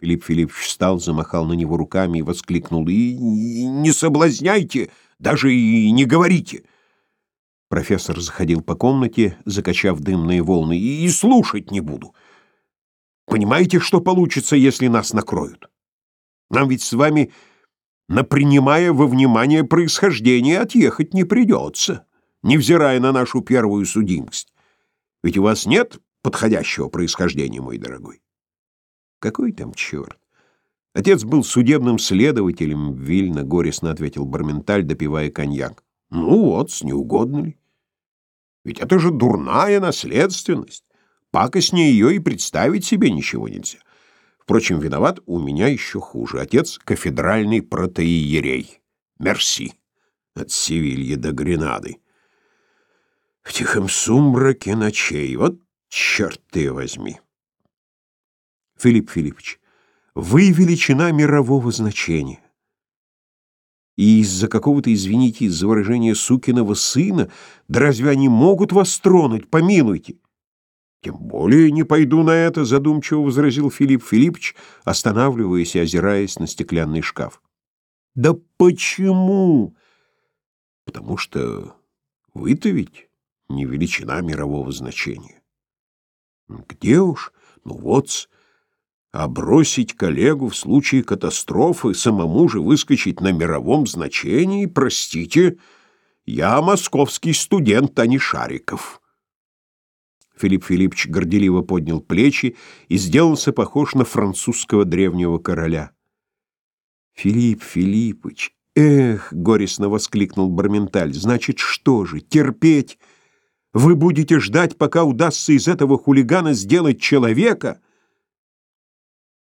Филипп Филиппович встал, замахал на него руками и воскликнул. «И не соблазняйте, даже и не говорите!» Профессор заходил по комнате, закачав дымные волны. «И слушать не буду. Понимаете, что получится, если нас накроют? Нам ведь с вами, напринимая во внимание происхождение, отъехать не придется, невзирая на нашу первую судимость. Ведь у вас нет подходящего происхождения, мой дорогой. Какой там черт? Отец был судебным следователем в Вильно, горестно ответил Барменталь, допивая коньяк. Ну вот, с неугодно ли? Ведь это же дурная наследственность. Пакостнее ее и представить себе ничего нельзя. Впрочем, виноват у меня еще хуже. Отец — кафедральный протеиерей. Мерси. От Севильи до Гренады. В тихом сумраке ночей. Вот черт ты возьми. Филипп Филиппович, вы величина мирового значения. И из-за какого-то, извините, из-за выражения сукиного сына, да разве они могут вас тронуть, помилуйте? Тем более не пойду на это, задумчиво возразил Филипп Филиппович, останавливаясь и озираясь на стеклянный шкаф. Да почему? Потому что вы-то ведь не величина мирового значения. Где уж? Ну вот, а бросить коллегу в случае катастрофы, самому же выскочить на мировом значении, простите, я московский студент, а не Шариков. Филипп Филиппович горделиво поднял плечи и сделался похож на французского древнего короля. «Филипп Филиппович, эх!» — горестно воскликнул Барменталь. «Значит, что же, терпеть? Вы будете ждать, пока удастся из этого хулигана сделать человека?»